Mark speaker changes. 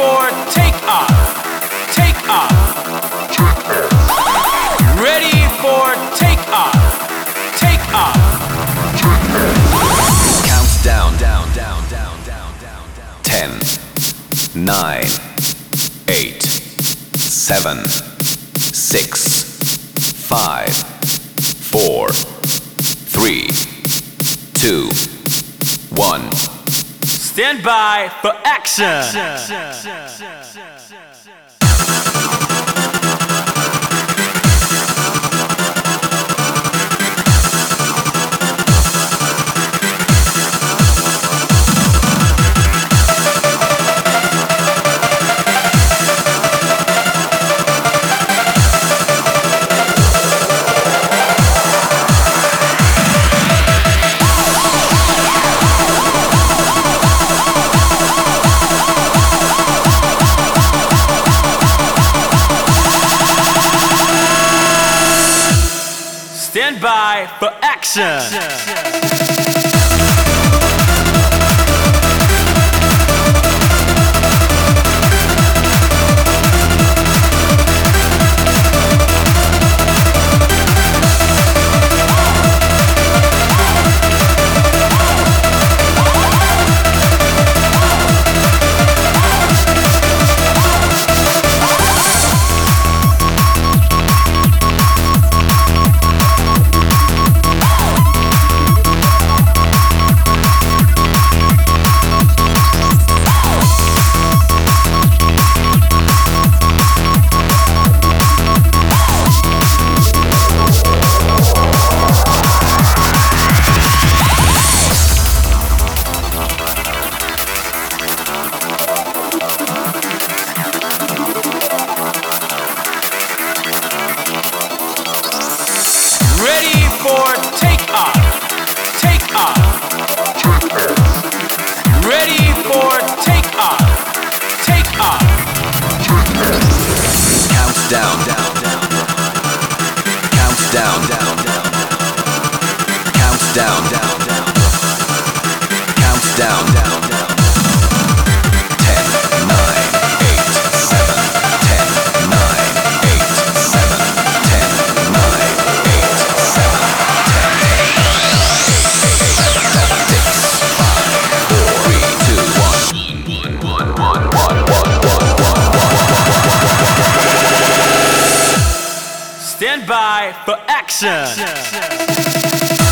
Speaker 1: for takeoff. Takeoff. Ready for takeoff. Takeoff.
Speaker 2: Count down, down, down, down, down, down, down. Ten, nine, eight, seven, six, five, four, three, two, one.
Speaker 1: Stand by for action. Stand by for action. Ready for takeoff. Takeoff. Ready for takeoff. Takeoff.
Speaker 2: Count down, down, down,
Speaker 1: standby for action. action.